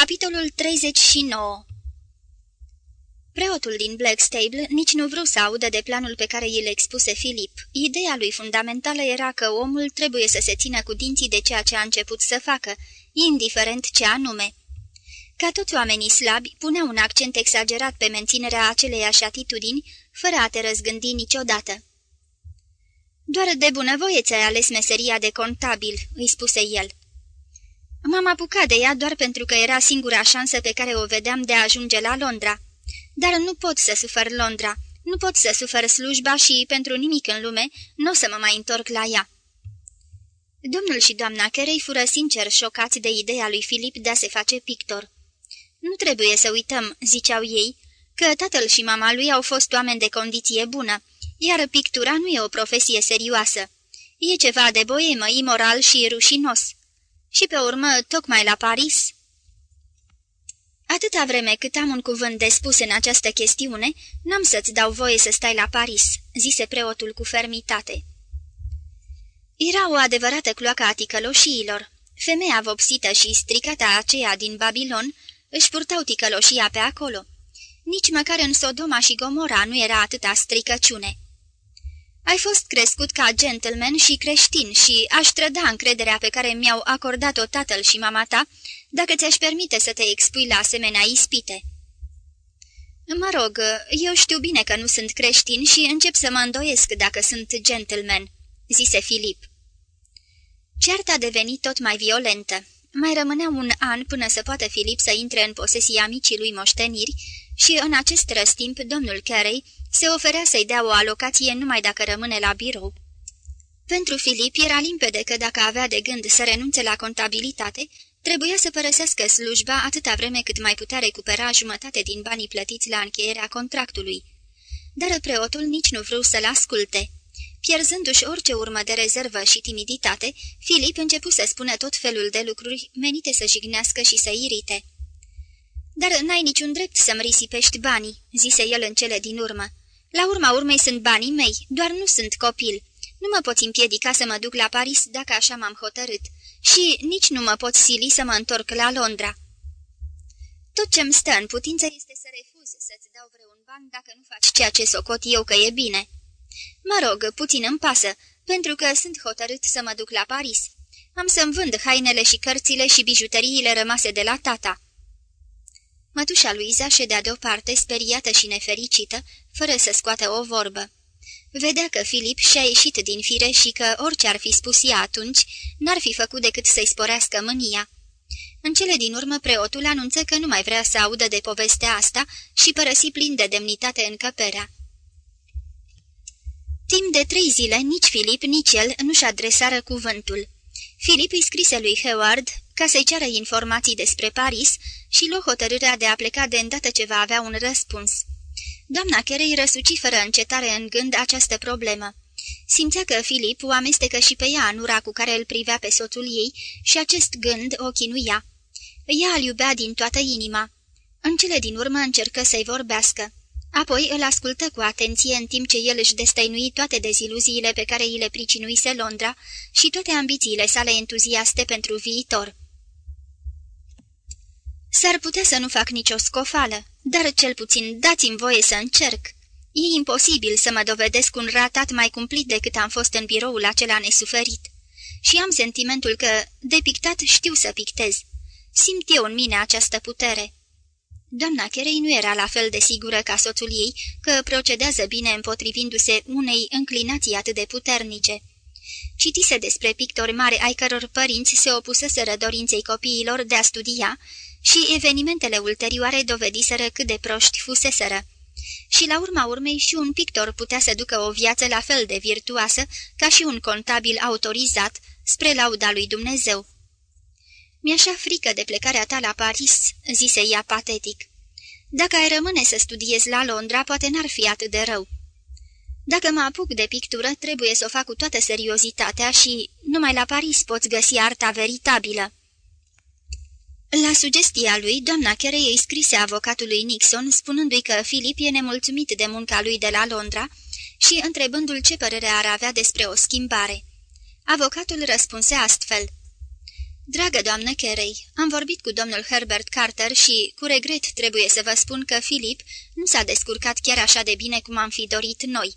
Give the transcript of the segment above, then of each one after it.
Capitolul 39 Preotul din Blackstable nici nu vreau să audă de planul pe care îl expuse Filip. Ideea lui fundamentală era că omul trebuie să se țină cu dinții de ceea ce a început să facă, indiferent ce anume. Ca toți oamenii slabi, punea un accent exagerat pe menținerea aceleiași atitudini, fără a te răzgândi niciodată. Doar de bunăvoie ți-ai ales meseria de contabil," îi spuse el. M-am apucat de ea doar pentru că era singura șansă pe care o vedeam de a ajunge la Londra. Dar nu pot să sufăr Londra, nu pot să sufăr slujba și, pentru nimic în lume, nu o să mă mai întorc la ea." Domnul și doamna Carey fură sincer șocați de ideea lui Filip de a se face pictor. Nu trebuie să uităm," ziceau ei, că tatăl și mama lui au fost oameni de condiție bună, iar pictura nu e o profesie serioasă. E ceva de boemă, imoral și rușinos. Și pe urmă, tocmai la Paris... Atâta vreme cât am un cuvânt de spus în această chestiune, n-am să-ți dau voie să stai la Paris," zise preotul cu fermitate. Era o adevărată cloacă a ticăloșiilor. Femeia vopsită și stricată aceea din Babilon își purtau ticăloșia pe acolo. Nici măcar în Sodoma și Gomora nu era atâta stricăciune. Ai fost crescut ca gentleman și creștin și aș trăda încrederea pe care mi-au acordat-o tatăl și mama ta dacă ți-aș permite să te expui la asemenea ispite." Mă rog, eu știu bine că nu sunt creștin și încep să mă îndoiesc dacă sunt gentleman," zise Filip. Cearta a devenit tot mai violentă. Mai rămânea un an până să poată Filip să intre în posesia micii lui moșteniri și în acest răstimp domnul Carey se oferea să-i dea o alocație numai dacă rămâne la birou. Pentru Filip era limpede că dacă avea de gând să renunțe la contabilitate, trebuia să părăsească slujba atâta vreme cât mai putea recupera jumătate din banii plătiți la încheierea contractului. Dar preotul nici nu vreau să-l asculte. Pierzându-și orice urmă de rezervă și timiditate, Filip începu să spună tot felul de lucruri menite să jignească și să irite. Dar n-ai niciun drept să-mi risipești banii," zise el în cele din urmă. La urma urmei sunt banii mei, doar nu sunt copil. Nu mă poți împiedica să mă duc la Paris dacă așa m-am hotărât și nici nu mă pot sili să mă întorc la Londra. Tot ce-mi stă în putință este să refuz să-ți dau vreun ban dacă nu faci ceea ce socot eu că e bine. Mă rog, puțin îmi pasă, pentru că sunt hotărât să mă duc la Paris. Am să-mi vând hainele și cărțile și bijuteriile rămase de la tata. Mătușa Luiza ședea deoparte, speriată și nefericită, fără să scoată o vorbă. Vedea că Filip și-a ieșit din fire și că orice ar fi spus ea atunci, n-ar fi făcut decât să-i sporească mânia. În cele din urmă, preotul anunță că nu mai vrea să audă de povestea asta și părăsi plin de demnitate încăperea. Timp de trei zile, nici Filip, nici el nu-și adresară cuvântul. Filip îi scrise lui Howard ca să-i ceară informații despre Paris și luă hotărârea de a pleca de îndată ce va avea un răspuns. Doamna Carey răsuci fără încetare în gând această problemă. Simțea că Filip o amestecă și pe ea în ura cu care îl privea pe soțul ei și acest gând o chinuia. Ea îl iubea din toată inima. În cele din urmă încercă să-i vorbească. Apoi îl ascultă cu atenție în timp ce el își destăinui toate deziluziile pe care îi le pricinuise Londra și toate ambițiile sale entuziaste pentru viitor. S-ar putea să nu fac nicio scofală, dar cel puțin dați-mi voie să încerc. E imposibil să mă dovedesc un ratat mai cumplit decât am fost în biroul acela nesuferit. Și am sentimentul că, de pictat, știu să pictez. Simt eu în mine această putere. Doamna Cherei nu era la fel de sigură ca soțul ei că procedează bine împotrivindu-se unei înclinații atât de puternice. Citise despre pictori mari ai căror părinți se opuseseră dorinței copiilor de a studia și evenimentele ulterioare dovediseră cât de proști fuseseră. Și la urma urmei și un pictor putea să ducă o viață la fel de virtuoasă ca și un contabil autorizat spre lauda lui Dumnezeu. Mi-așa frică de plecarea ta la Paris," zise ea patetic. Dacă ai rămâne să studiezi la Londra, poate n-ar fi atât de rău." Dacă mă apuc de pictură, trebuie să o fac cu toată seriozitatea și numai la Paris poți găsi arta veritabilă." La sugestia lui, doamna Carey îi scrise avocatului Nixon, spunându-i că Filip e nemulțumit de munca lui de la Londra și întrebându-l ce părere ar avea despre o schimbare. Avocatul răspunse astfel. Dragă doamnă Carey, am vorbit cu domnul Herbert Carter și, cu regret, trebuie să vă spun că Philip nu s-a descurcat chiar așa de bine cum am fi dorit noi.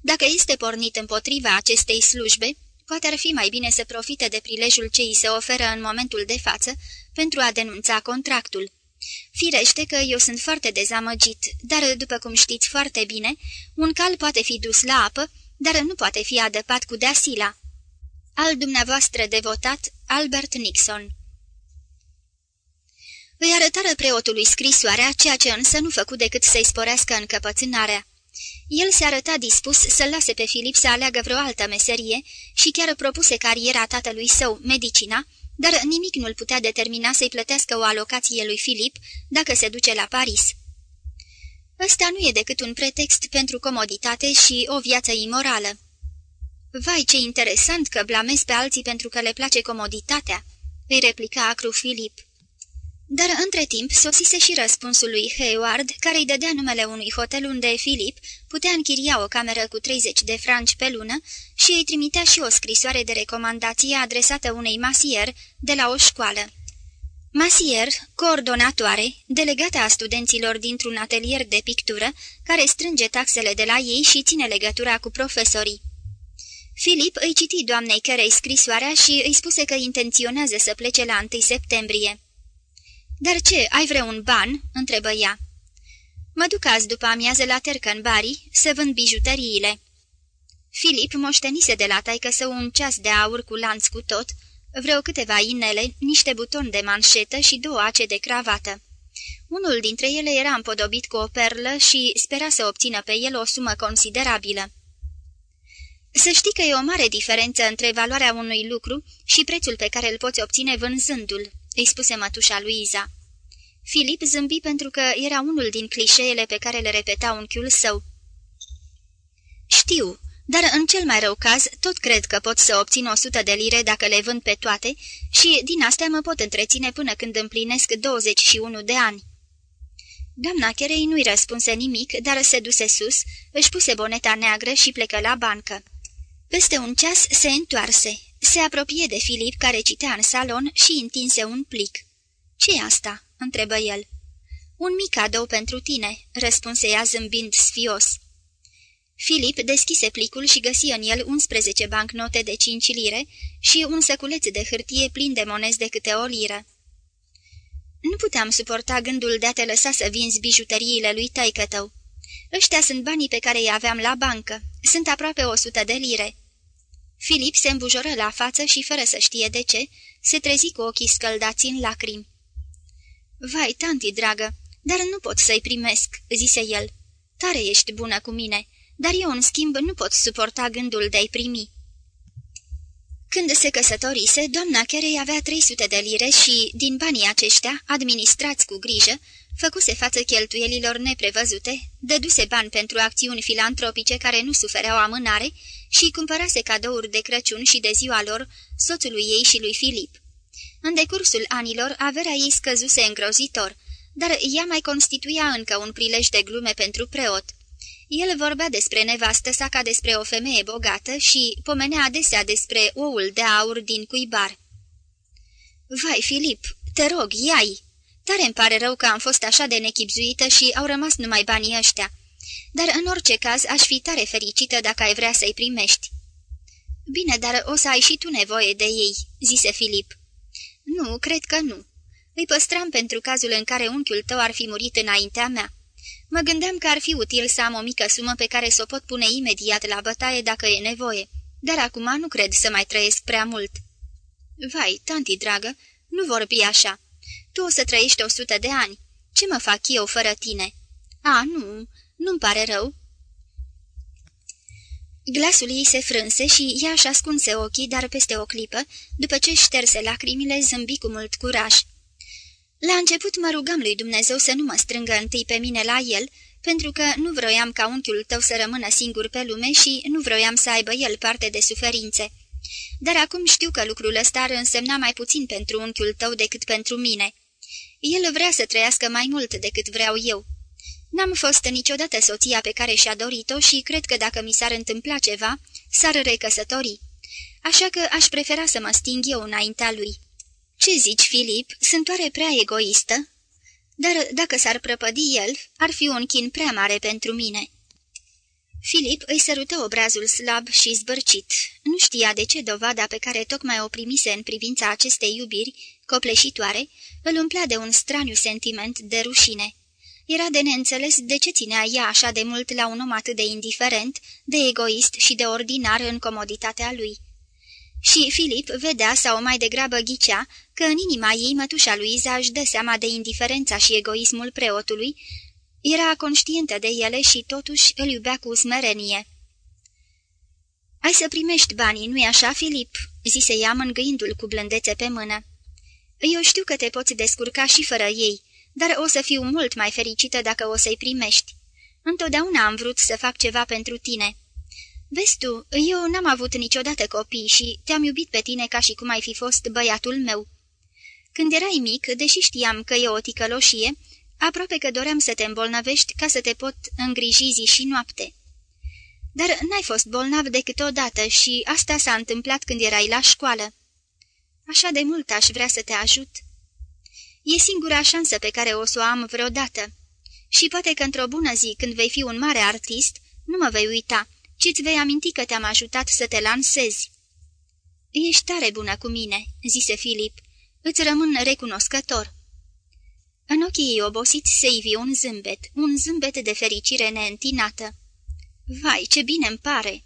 Dacă este pornit împotriva acestei slujbe, poate ar fi mai bine să profite de prilejul ce îi se oferă în momentul de față pentru a denunța contractul. Firește că eu sunt foarte dezamăgit, dar, după cum știți foarte bine, un cal poate fi dus la apă, dar nu poate fi adăpat cu deasila. Al dumneavoastră devotat, Albert Nixon Îi arătară preotului scrisoarea, ceea ce însă nu făcu decât să-i sporească încăpățânarea. El se arăta dispus să-l lase pe Filip să aleagă vreo altă meserie și chiar propuse cariera tatălui său, medicina, dar nimic nu-l putea determina să-i plătească o alocație lui Filip dacă se duce la Paris. Ăsta nu e decât un pretext pentru comoditate și o viață imorală. Vai, ce interesant că blamezi pe alții pentru că le place comoditatea!" îi replica acru Filip. Dar între timp sosise și răspunsul lui Hayward, care îi dădea numele unui hotel unde Philip putea închiria o cameră cu 30 de franci pe lună și îi trimitea și o scrisoare de recomandație adresată unei masier de la o școală. Masier, coordonatoare, delegată a studenților dintr-un atelier de pictură, care strânge taxele de la ei și ține legătura cu profesorii. Filip îi citi doamnei cărei scrisoarea și îi spuse că intenționează să plece la 1 septembrie. Dar ce, ai vreun ban?" întrebă ea. Mă duc azi după amiază la Tercanbari să vând bijuteriile." Filip moștenise de la taică său un ceas de aur cu lanț cu tot, vreo câteva inele, niște butoni de manșetă și două ace de cravată. Unul dintre ele era împodobit cu o perlă și spera să obțină pe el o sumă considerabilă. Să știi că e o mare diferență între valoarea unui lucru și prețul pe care îl poți obține vânzându-l, îi spuse mătușa Luiza. Filip zâmbi pentru că era unul din clișeele pe care le repeta unchiul său. Știu, dar în cel mai rău caz tot cred că pot să obțin o sută de lire dacă le vând pe toate și din astea mă pot întreține până când împlinesc 21 de ani. Doamna Cherei nu-i răspunse nimic, dar se duse sus, își puse boneta neagră și plecă la bancă. Peste un ceas se întoarse. Se apropie de Filip, care citea în salon și întinse un plic. ce asta?" întrebă el. Un mic cadou pentru tine," răspunse ea zâmbind sfios. Filip deschise plicul și găsi în el 11 bancnote de 5 lire și un săculeț de hârtie plin de monezi de câte o liră. Nu puteam suporta gândul de a te lăsa să vinzi bijuteriile lui taică tău. Ăștia sunt banii pe care îi aveam la bancă. Sunt aproape o sută de lire. Filip se îmbujoră la față și, fără să știe de ce, se trezi cu ochii scăldați în lacrimi. Vai, tanti dragă, dar nu pot să-i primesc," zise el. Tare ești bună cu mine, dar eu, în schimb, nu pot suporta gândul de-ai primi." Când se căsătorise, doamna Cherei avea 300 de lire și, din banii aceștia, administrați cu grijă, făcuse față cheltuielilor neprevăzute, dăduse bani pentru acțiuni filantropice care nu sufereau amânare și cumpărase cadouri de Crăciun și de ziua lor soțului ei și lui Filip. În decursul anilor, averea ei scăzuse îngrozitor, dar ea mai constituia încă un prilej de glume pentru preot. El vorbea despre nevastă sa ca despre o femeie bogată și pomenea adesea despre oul de aur din cuibar. Vai, Filip, te rog, iai!" Tare îmi pare rău că am fost așa de nechipzuită și au rămas numai banii ăștia. Dar în orice caz aș fi tare fericită dacă ai vrea să-i primești." Bine, dar o să ai și tu nevoie de ei," zise Filip. Nu, cred că nu. Îi păstram pentru cazul în care unchiul tău ar fi murit înaintea mea. Mă gândeam că ar fi util să am o mică sumă pe care să o pot pune imediat la bătaie dacă e nevoie, dar acum nu cred să mai trăiesc prea mult." Vai, tanti dragă, nu vorbi așa. Tu o să trăiești o sută de ani. Ce mă fac eu fără tine?" A, nu, nu-mi pare rău." Glasul ei se frânse și ea și ascunse ochii, dar peste o clipă, după ce șterse lacrimile, zâmbi cu mult curaj. La început mă rugam lui Dumnezeu să nu mă strângă întâi pe mine la el, pentru că nu vroiam ca unchiul tău să rămână singur pe lume și nu vroiam să aibă el parte de suferințe. Dar acum știu că lucrul ăsta ar însemna mai puțin pentru unchiul tău decât pentru mine. El vrea să trăiască mai mult decât vreau eu. N-am fost niciodată soția pe care și-a dorit-o și cred că dacă mi s-ar întâmpla ceva, s-ar recăsători. Așa că aș prefera să mă sting eu înaintea lui. Ce zici, Filip, sunt oare prea egoistă? Dar dacă s-ar prăpădi el, ar fi un chin prea mare pentru mine." Filip îi sărută obrazul slab și zbărcit. Nu știa de ce dovada pe care tocmai o primise în privința acestei iubiri, copleșitoare, îl umplea de un straniu sentiment de rușine. Era de neînțeles de ce ținea ea așa de mult la un om atât de indiferent, de egoist și de ordinar în comoditatea lui. Și Filip vedea, sau mai degrabă ghicea, că în inima ei mătușa Luiza își dă seama de indiferența și egoismul preotului, era conștientă de ele și totuși îl iubea cu smerenie. Ai să primești banii, nu-i așa, Filip?" zise ea mângâindu-l cu blândețe pe mână. Eu știu că te poți descurca și fără ei, dar o să fiu mult mai fericită dacă o să-i primești. Întotdeauna am vrut să fac ceva pentru tine." Vezi tu, eu n-am avut niciodată copii și te-am iubit pe tine ca și cum ai fi fost băiatul meu. Când erai mic, deși știam că e o ticăloșie, aproape că doream să te îmbolnăvești ca să te pot îngriji zi și noapte. Dar n-ai fost bolnav decât odată și asta s-a întâmplat când erai la școală. Așa de mult aș vrea să te ajut. E singura șansă pe care o să o am vreodată. Și poate că într-o bună zi, când vei fi un mare artist, nu mă vei uita, ci îți vei aminti că te-am ajutat să te lansezi. Ești tare bună cu mine," zise Filip. Îți rămân recunoscător." În ochii ei obosiți se ivi un zâmbet, un zâmbet de fericire neîntinată. Vai, ce bine îmi pare!"